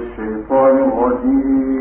الشيطان الرجيم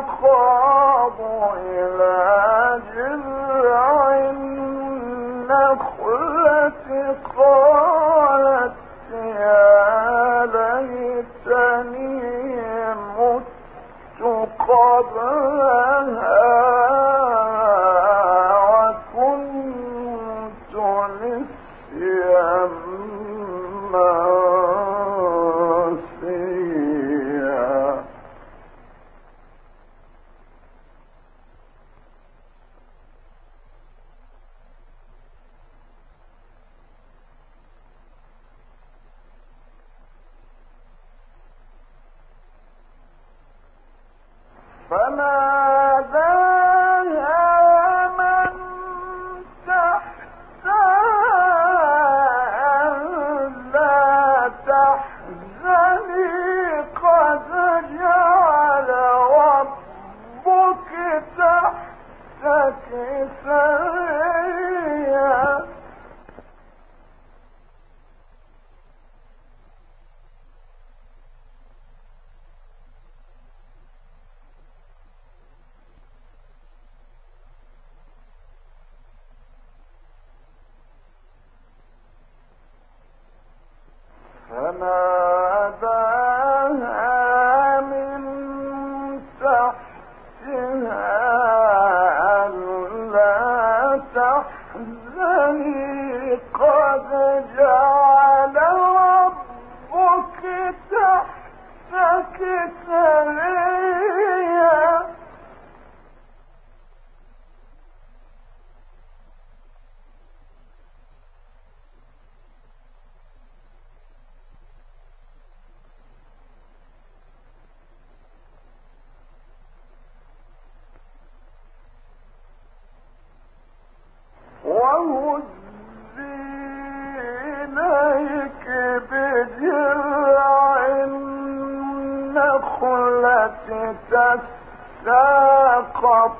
فأجاها المخاض إلى فناداها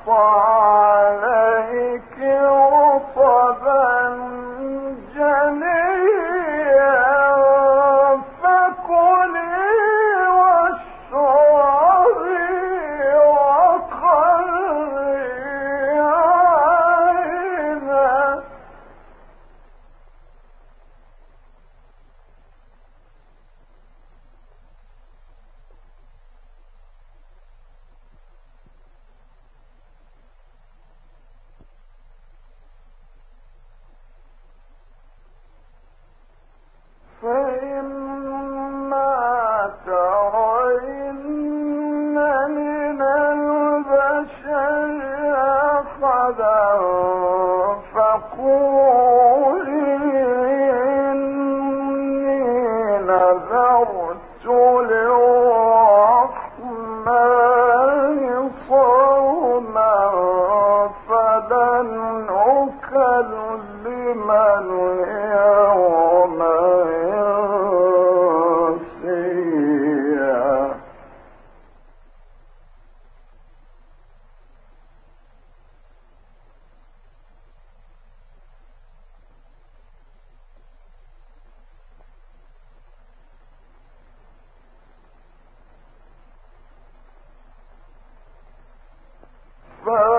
عليك رطبا the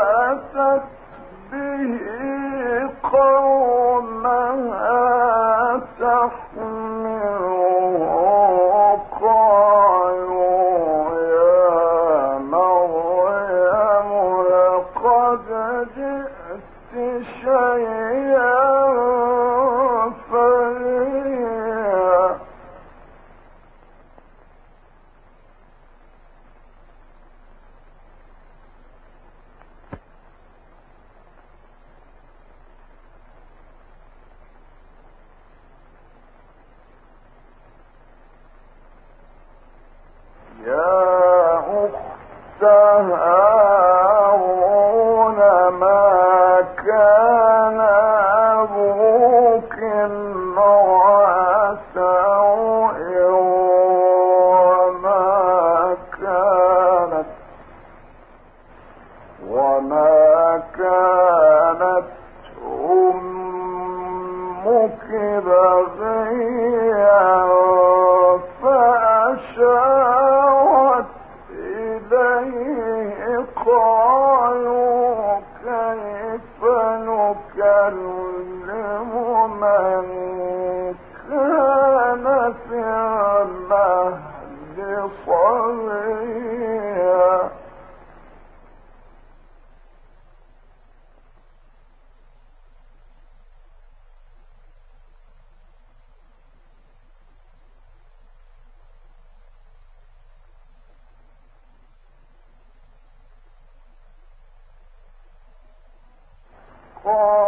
for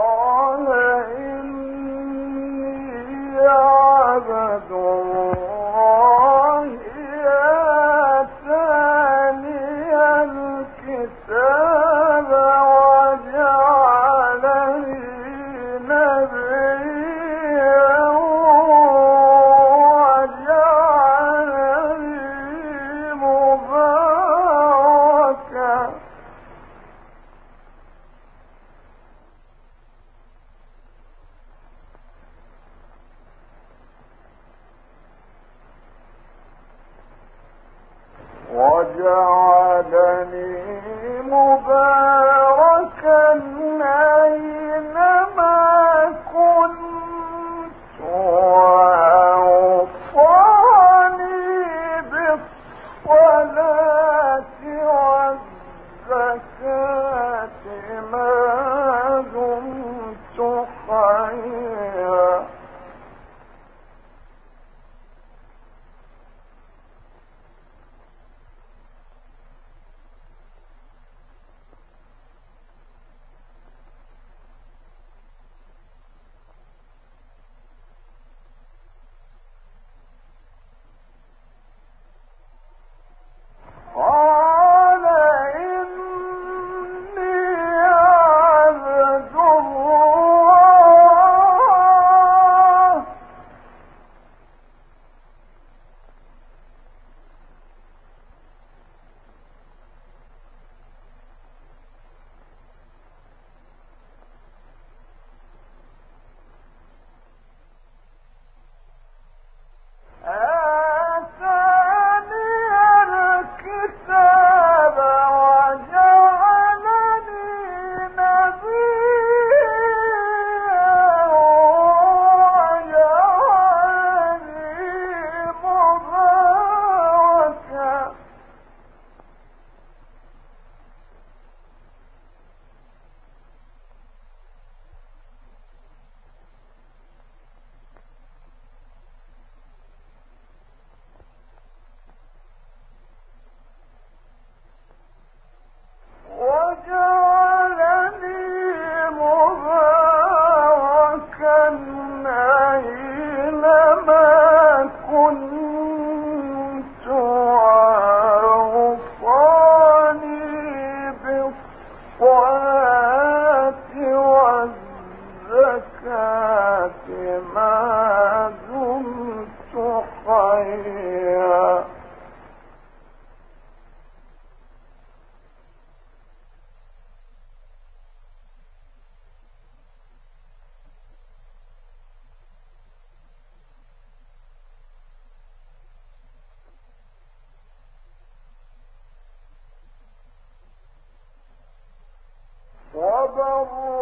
صبروا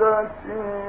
بوالدتي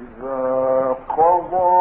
إذا قضى